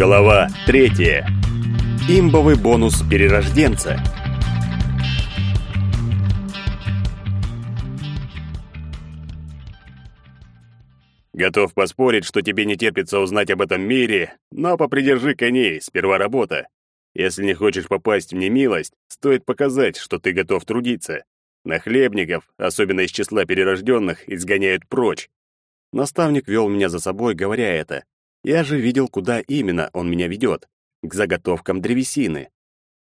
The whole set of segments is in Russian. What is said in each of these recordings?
Глава третья. Имбовый бонус перерожденца. Готов поспорить, что тебе не терпится узнать об этом мире, но попридержи коней, сперва работа. Если не хочешь попасть в немилость, стоит показать, что ты готов трудиться. Нахлебников, особенно из числа перерожденных, изгоняют прочь. Наставник вел меня за собой, говоря это. Я же видел, куда именно он меня ведет. К заготовкам древесины.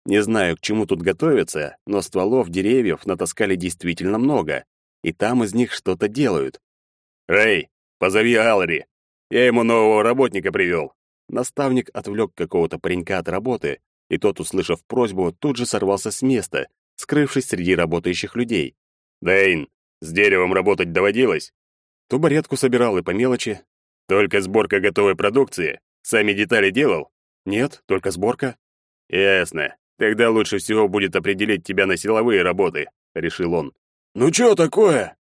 Не знаю, к чему тут готовиться, но стволов деревьев натаскали действительно много, и там из них что-то делают. «Эй, позови Алри! Я ему нового работника привел!» Наставник отвлек какого-то паренька от работы, и тот, услышав просьбу, тут же сорвался с места, скрывшись среди работающих людей. «Дэйн, с деревом работать доводилось?» Тубаретку собирал и по мелочи. «Только сборка готовой продукции? Сами детали делал?» «Нет, только сборка». «Ясно. Тогда лучше всего будет определить тебя на силовые работы», — решил он. «Ну чё такое?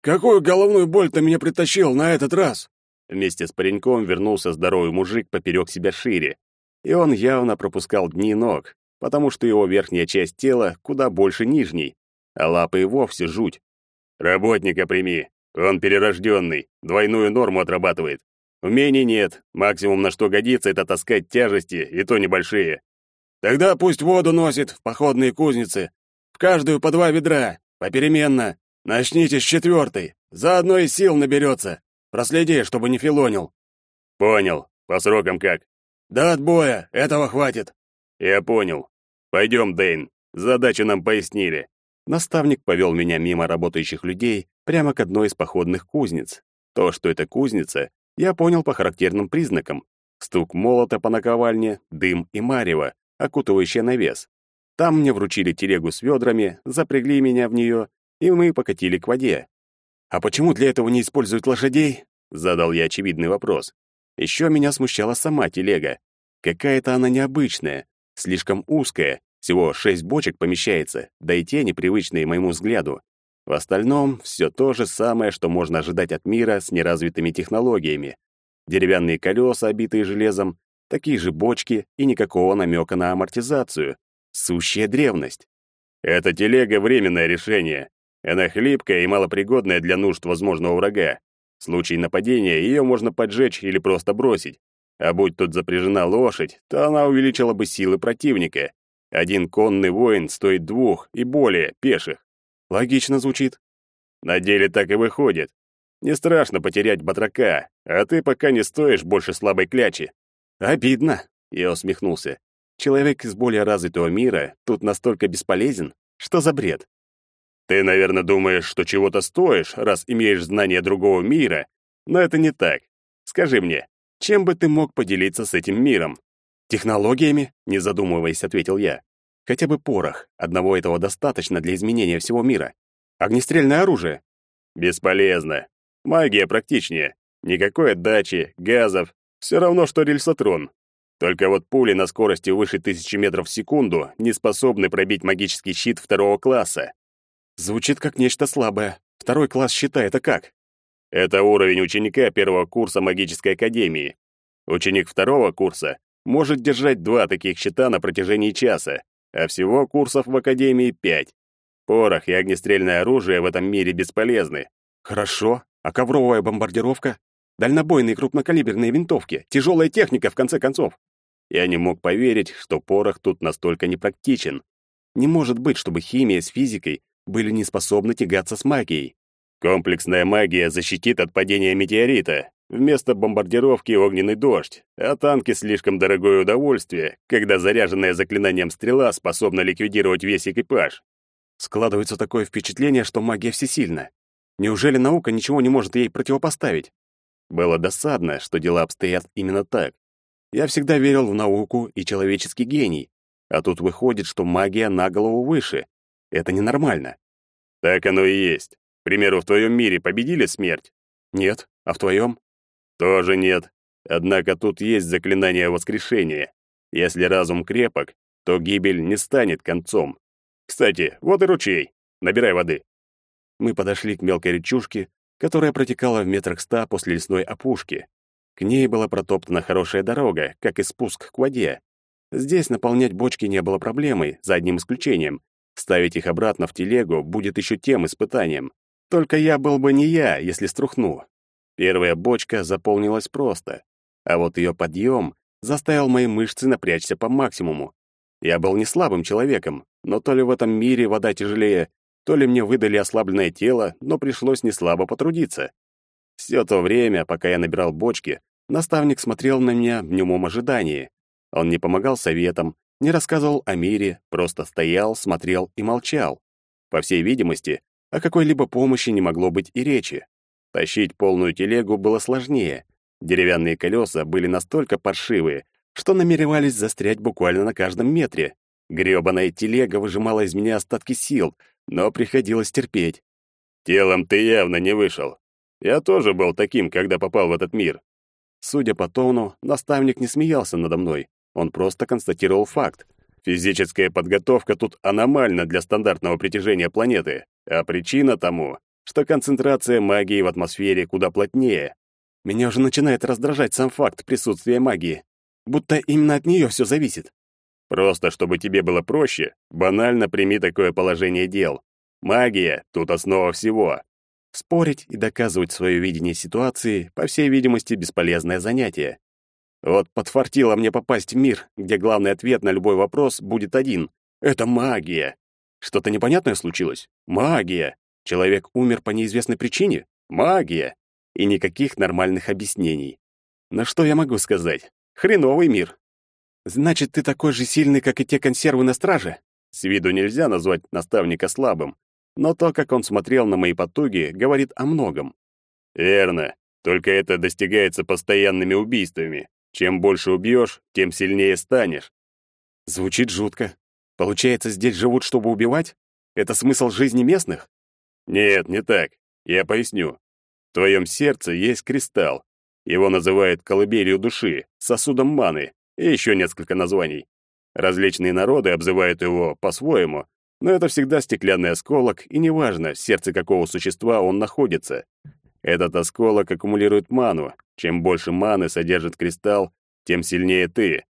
Какую головную боль ты меня притащил на этот раз?» Вместе с пареньком вернулся здоровый мужик поперек себя шире. И он явно пропускал дни ног, потому что его верхняя часть тела куда больше нижней, а лапы и вовсе жуть. «Работника прими, он перерожденный, двойную норму отрабатывает. Умений нет, максимум на что годится, это таскать тяжести, и то небольшие. Тогда пусть воду носит в походные кузницы. В каждую по два ведра, попеременно. Начните с четвертой, заодно и сил наберется. Проследи, чтобы не филонил. Понял. По срокам как? До отбоя, этого хватит. Я понял. Пойдем, Дэйн. Задачу нам пояснили. Наставник повел меня мимо работающих людей прямо к одной из походных кузниц. То, что это кузница, я понял по характерным признакам. Стук молота по наковальне, дым и марево, окутывающее навес. Там мне вручили телегу с ведрами, запрягли меня в нее, и мы покатили к воде. «А почему для этого не используют лошадей?» — задал я очевидный вопрос. Еще меня смущала сама телега. Какая-то она необычная, слишком узкая, всего шесть бочек помещается, да и те непривычные моему взгляду. В остальном все то же самое, что можно ожидать от мира с неразвитыми технологиями. Деревянные колеса, обитые железом, такие же бочки и никакого намека на амортизацию. Сущая древность. Эта телега — временное решение. Она хлипкая и малопригодная для нужд возможного врага. В случае нападения ее можно поджечь или просто бросить. А будь тут запряжена лошадь, то она увеличила бы силы противника. Один конный воин стоит двух и более пеших. Логично звучит. На деле так и выходит. Не страшно потерять батрака, а ты пока не стоишь больше слабой клячи. Обидно, я усмехнулся. Человек из более развитого мира тут настолько бесполезен, что за бред? Ты, наверное, думаешь, что чего-то стоишь, раз имеешь знания другого мира, но это не так. Скажи мне, чем бы ты мог поделиться с этим миром? Технологиями, не задумываясь, ответил я. Хотя бы порох. Одного этого достаточно для изменения всего мира. Огнестрельное оружие. Бесполезно. Магия практичнее. Никакой отдачи, газов. Все равно, что рельсотрон. Только вот пули на скорости выше тысячи метров в секунду не способны пробить магический щит второго класса. Звучит как нечто слабое. Второй класс щита — это как? Это уровень ученика первого курса магической академии. Ученик второго курса может держать два таких щита на протяжении часа, а всего курсов в Академии пять. Порох и огнестрельное оружие в этом мире бесполезны. Хорошо. А ковровая бомбардировка? Дальнобойные крупнокалиберные винтовки? Тяжелая техника, в конце концов? Я не мог поверить, что порох тут настолько непрактичен. Не может быть, чтобы химия с физикой были не способны тягаться с магией. Комплексная магия защитит от падения метеорита, Вместо бомбардировки огненный дождь, а танки слишком дорогое удовольствие, когда заряженная заклинанием стрела способна ликвидировать весь экипаж. Складывается такое впечатление, что магия всесильна. Неужели наука ничего не может ей противопоставить? Было досадно, что дела обстоят именно так. Я всегда верил в науку и человеческий гений, а тут выходит, что магия на голову выше. Это ненормально. Так оно и есть. К примеру, в твоем мире победили смерть? Нет. А в твоем? Тоже нет. Однако тут есть заклинание воскрешения. Если разум крепок, то гибель не станет концом. Кстати, вот и ручей. Набирай воды. Мы подошли к мелкой речушке, которая протекала в метрах ста после лесной опушки. К ней была протоптана хорошая дорога, как и спуск к воде. Здесь наполнять бочки не было проблемой, за одним исключением. Ставить их обратно в телегу будет еще тем испытанием. Только я был бы не я, если струхну. Первая бочка заполнилась просто, а вот ее подъем заставил мои мышцы напрячься по максимуму. Я был не слабым человеком, но то ли в этом мире вода тяжелее, то ли мне выдали ослабленное тело, но пришлось не слабо потрудиться. Все то время, пока я набирал бочки, наставник смотрел на меня в немом ожидании. Он не помогал советам, не рассказывал о мире, просто стоял, смотрел и молчал. По всей видимости, о какой-либо помощи не могло быть и речи. Тащить полную телегу было сложнее. Деревянные колеса были настолько паршивые, что намеревались застрять буквально на каждом метре. Грёбаная телега выжимала из меня остатки сил, но приходилось терпеть. Телом ты явно не вышел. Я тоже был таким, когда попал в этот мир. Судя по тону, наставник не смеялся надо мной. Он просто констатировал факт. Физическая подготовка тут аномальна для стандартного притяжения планеты, а причина тому, что концентрация магии в атмосфере куда плотнее. Меня уже начинает раздражать сам факт присутствия магии, будто именно от нее все зависит. Просто чтобы тебе было проще, банально прими такое положение дел. Магия — тут основа всего. Спорить и доказывать свое видение ситуации, по всей видимости, бесполезное занятие. Вот подфартило мне попасть в мир, где главный ответ на любой вопрос будет один — это магия. Что-то непонятное случилось? Магия. Человек умер по неизвестной причине? Магия. И никаких нормальных объяснений. Но что я могу сказать? Хреновый мир. Значит, ты такой же сильный, как и те консервы на страже? С виду нельзя назвать наставника слабым, но то, как он смотрел на мои потуги, говорит о многом. Верно. Только это достигается постоянными убийствами. Чем больше убьешь, тем сильнее станешь. Звучит жутко. Получается, здесь живут, чтобы убивать? Это смысл жизни местных? Нет, не так. Я поясню. В твоем сердце есть кристалл. Его называют колыбелью души, сосудом маны и еще несколько названий. Различные народы обзывают его по-своему, но это всегда стеклянный осколок, и неважно, в сердце какого существа он находится. Этот осколок аккумулирует ману. Чем больше маны содержит кристалл, тем сильнее ты.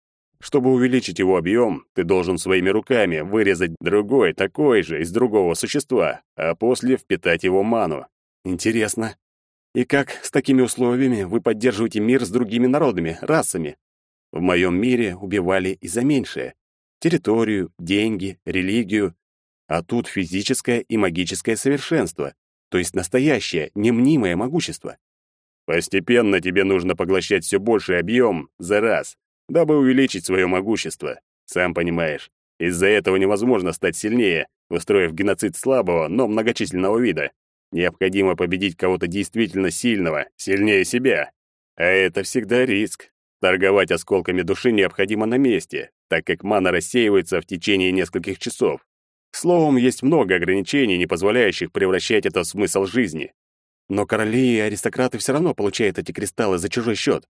Чтобы увеличить его объем, ты должен своими руками вырезать другой, такой же, из другого существа, а после впитать его ману. Интересно. И как с такими условиями вы поддерживаете мир с другими народами, расами? В моем мире убивали и за меньшее. Территорию, деньги, религию. А тут физическое и магическое совершенство, то есть настоящее, немнимое могущество. Постепенно тебе нужно поглощать все больший объем за раз, дабы увеличить свое могущество. Сам понимаешь, из-за этого невозможно стать сильнее, устроив геноцид слабого, но многочисленного вида. Необходимо победить кого-то действительно сильного, сильнее себя. А это всегда риск. Торговать осколками души необходимо на месте, так как мана рассеивается в течение нескольких часов. Словом, есть много ограничений, не позволяющих превращать это в смысл жизни. Но короли и аристократы все равно получают эти кристаллы за чужой счет.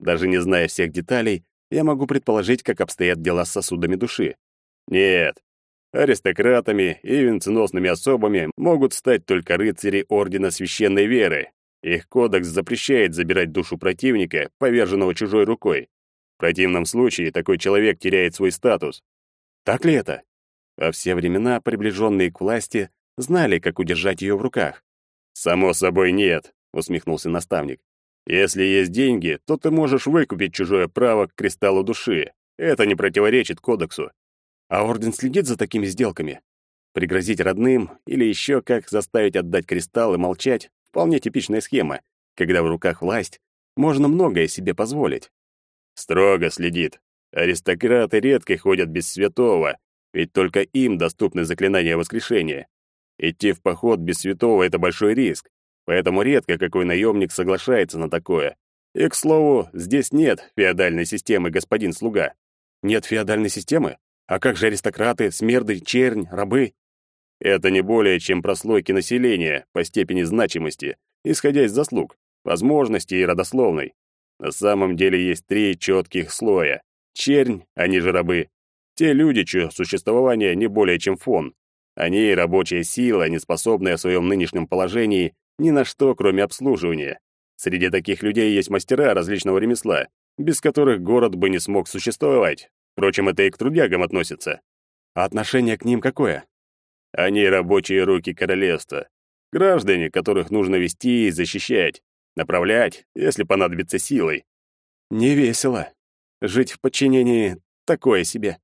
Даже не зная всех деталей, я могу предположить, как обстоят дела с сосудами души. Нет, аристократами и венценосными особами могут стать только рыцари Ордена Священной Веры. Их кодекс запрещает забирать душу противника, поверженного чужой рукой. В противном случае такой человек теряет свой статус. Так ли это? Во все времена приближенные к власти знали, как удержать ее в руках. «Само собой нет», — усмехнулся наставник. Если есть деньги, то ты можешь выкупить чужое право к кристаллу души. Это не противоречит кодексу. А орден следит за такими сделками. Пригрозить родным или еще как заставить отдать кристалл и молчать — вполне типичная схема. Когда в руках власть, можно многое себе позволить. Строго следит. Аристократы редко ходят без святого, ведь только им доступны заклинания воскрешения. Идти в поход без святого — это большой риск. Поэтому редко какой наемник соглашается на такое. И, к слову, здесь нет феодальной системы господин-слуга. Нет феодальной системы? А как же аристократы, смерды, чернь, рабы? Это не более чем прослойки населения по степени значимости, исходя из заслуг, возможностей и родословной. На самом деле есть три четких слоя. Чернь, они же рабы. Те люди, чье существование не более чем фон. Они — рабочая сила, не способная в своем нынешнем положении ни на что, кроме обслуживания. Среди таких людей есть мастера различного ремесла, без которых город бы не смог существовать. Впрочем, это и к трудягам относится. А отношение к ним какое? Они рабочие руки королевства. Граждане, которых нужно вести и защищать, направлять, если понадобится силой. Не весело. Жить в подчинении — такое себе.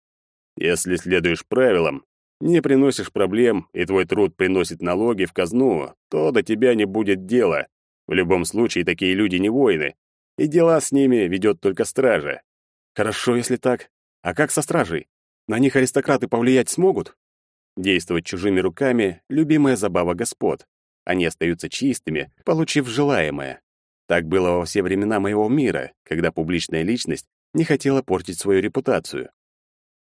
Если следуешь правилам, не приносишь проблем, и твой труд приносит налоги в казну, то до тебя не будет дела. В любом случае, такие люди не воины, и дела с ними ведет только стража. Хорошо, если так. А как со стражей? На них аристократы повлиять смогут? Действовать чужими руками — любимая забава господ. Они остаются чистыми, получив желаемое. Так было во все времена моего мира, когда публичная личность не хотела портить свою репутацию.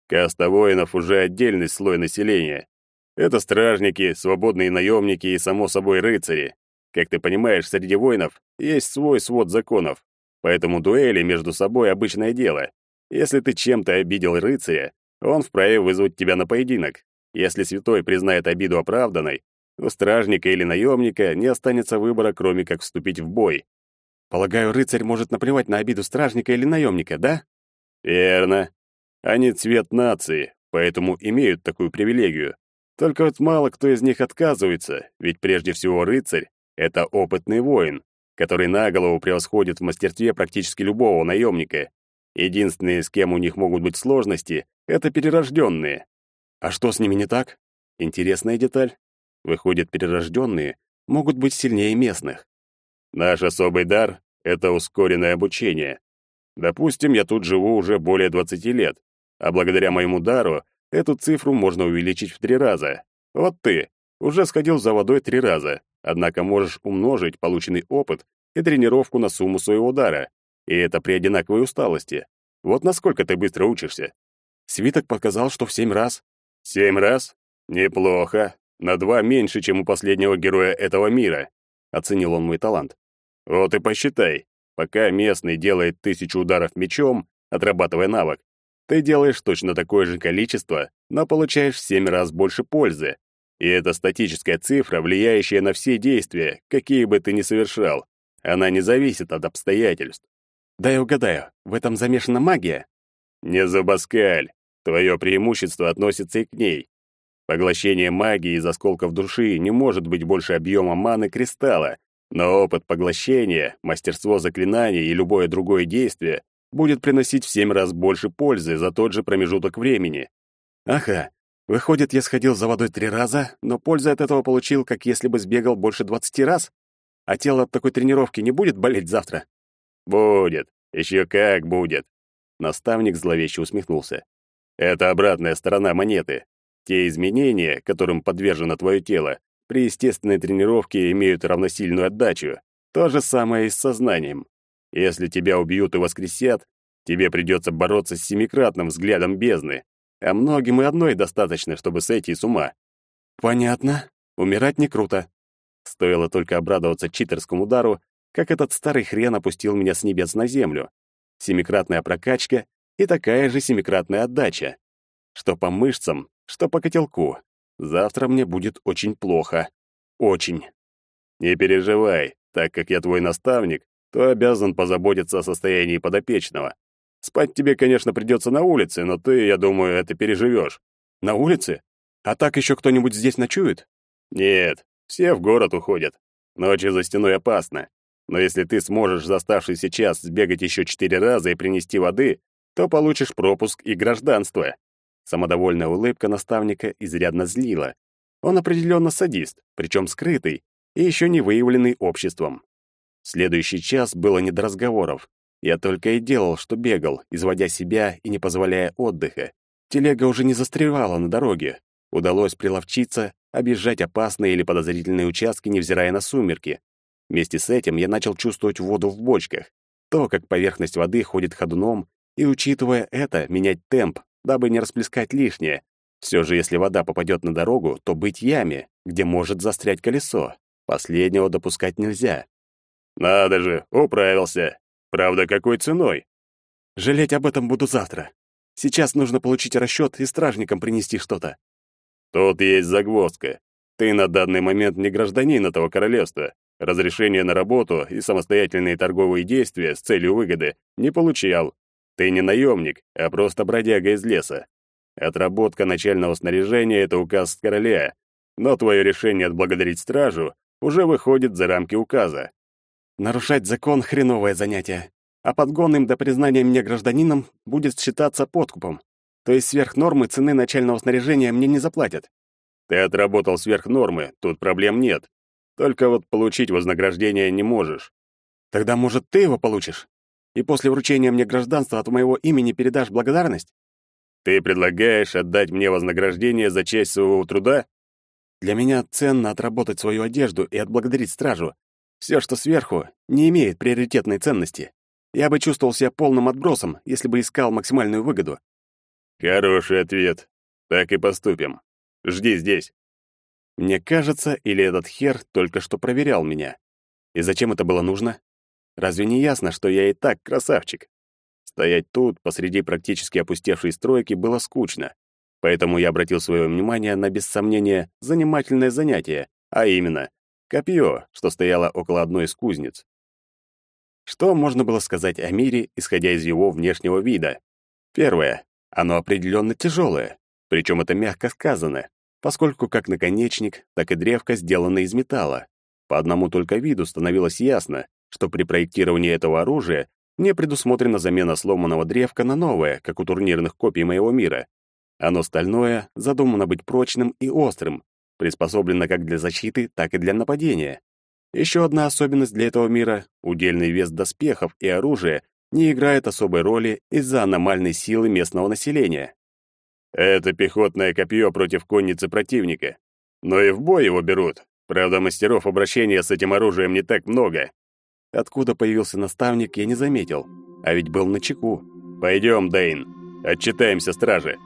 Каста воинов уже отдельный слой населения. Это стражники, свободные наемники и, само собой, рыцари. Как ты понимаешь, среди воинов есть свой свод законов, поэтому дуэли между собой обычное дело. Если ты чем-то обидел рыцаря, он вправе вызвать тебя на поединок. Если святой признает обиду оправданной, у стражника или наемника не останется выбора, кроме как вступить в бой. Полагаю, рыцарь может наплевать на обиду стражника или наемника, да? Верно. Они цвет нации, поэтому имеют такую привилегию. Только вот мало кто из них отказывается, ведь прежде всего рыцарь — это опытный воин, который на голову превосходит в мастерстве практически любого наемника. Единственные, с кем у них могут быть сложности, это перерожденные. А что с ними не так? Интересная деталь. Выходит, перерожденные могут быть сильнее местных. Наш особый дар — это ускоренное обучение. Допустим, я тут живу уже более 20 лет, а благодаря моему дару эту цифру можно увеличить в три раза. Вот ты уже сходил за водой три раза, однако можешь умножить полученный опыт и тренировку на сумму своего дара, и это при одинаковой усталости. Вот насколько ты быстро учишься. Свиток показал, что в семь раз. Семь раз? Неплохо. На два меньше, чем у последнего героя этого мира. Оценил он мой талант. Вот и посчитай. Пока местный делает тысячу ударов мечом, отрабатывая навык, ты делаешь точно такое же количество, но получаешь в семь раз больше пользы. И это статическая цифра, влияющая на все действия, какие бы ты ни совершал. Она не зависит от обстоятельств. Да я угадаю, в этом замешана магия? Не забаскаль. Твое преимущество относится и к ней. Поглощение магии из осколков души не может быть больше объема маны кристалла, но опыт поглощения, мастерство заклинаний и любое другое действие будет приносить в семь раз больше пользы за тот же промежуток времени. Ага, выходит, я сходил за водой три раза, но пользу от этого получил, как если бы сбегал больше двадцати раз? А тело от такой тренировки не будет болеть завтра? Будет, еще как будет. Наставник зловеще усмехнулся. Это обратная сторона монеты. Те изменения, которым подвержено твое тело, при естественной тренировке имеют равносильную отдачу. То же самое и с сознанием. Если тебя убьют и воскресят, тебе придется бороться с семикратным взглядом бездны, а многим и одной достаточно, чтобы сойти с ума. Понятно. Умирать не круто. Стоило только обрадоваться читерскому удару, как этот старый хрен опустил меня с небес на землю. Семикратная прокачка и такая же семикратная отдача. Что по мышцам, что по котелку. Завтра мне будет очень плохо. Очень. Не переживай, так как я твой наставник, то обязан позаботиться о состоянии подопечного. Спать тебе, конечно, придется на улице, но ты, я думаю, это переживешь. На улице? А так еще кто-нибудь здесь ночует? Нет, все в город уходят. Ночью за стеной опасно. Но если ты сможешь за оставшийся час сбегать еще четыре раза и принести воды, то получишь пропуск и гражданство. Самодовольная улыбка наставника изрядно злила. Он определенно садист, причем скрытый и еще не выявленный обществом. Следующий час было не до разговоров. Я только и делал, что бегал, изводя себя и не позволяя отдыха. Телега уже не застревала на дороге. Удалось приловчиться, объезжать опасные или подозрительные участки, невзирая на сумерки. Вместе с этим я начал чувствовать воду в бочках, то, как поверхность воды ходит ходуном, и, учитывая это, менять темп, дабы не расплескать лишнее. Все же, если вода попадет на дорогу, то быть яме, где может застрять колесо. Последнего допускать нельзя. Надо же, управился. Правда, какой ценой? Жалеть об этом буду завтра. Сейчас нужно получить расчет и стражникам принести что-то. Тут есть загвоздка. Ты на данный момент не гражданин этого королевства. Разрешение на работу и самостоятельные торговые действия с целью выгоды не получал. Ты не наемник, а просто бродяга из леса. Отработка начального снаряжения — это указ короля, но твое решение отблагодарить стражу уже выходит за рамки указа. Нарушать закон — хреновое занятие, а подгон им до признания меня гражданином будет считаться подкупом. То есть сверх нормы цены начального снаряжения мне не заплатят. Ты отработал сверх нормы, тут проблем нет. Только вот получить вознаграждение не можешь. Тогда, может, ты его получишь? И после вручения мне гражданства от моего имени передашь благодарность? Ты предлагаешь отдать мне вознаграждение за часть своего труда? Для меня ценно отработать свою одежду и отблагодарить стражу. Все, что сверху, не имеет приоритетной ценности. Я бы чувствовал себя полным отбросом, если бы искал максимальную выгоду. Хороший ответ. Так и поступим. Жди здесь. Мне кажется, или этот хер только что проверял меня. И зачем это было нужно? Разве не ясно, что я и так красавчик? Стоять тут, посреди практически опустевшей стройки, было скучно. Поэтому я обратил свое внимание на, без сомнения, занимательное занятие, а именно, копье, что стояло около одной из кузнец. Что можно было сказать о мире, исходя из его внешнего вида? Первое. Оно определенно тяжелое, причем это мягко сказано, поскольку как наконечник, так и древко сделаны из металла. По одному только виду становилось ясно, что при проектировании этого оружия не предусмотрена замена сломанного древка на новое, как у турнирных копий моего мира. Оно стальное, задумано быть прочным и острым, приспособлено как для защиты, так и для нападения. Еще одна особенность для этого мира — удельный вес доспехов и оружия не играет особой роли из-за аномальной силы местного населения. Это пехотное копье против конницы противника. Но и в бой его берут. Правда, мастеров обращения с этим оружием не так много. Откуда появился наставник, я не заметил, а ведь был на чеку. Пойдем, Дейн, отчитаемся страже.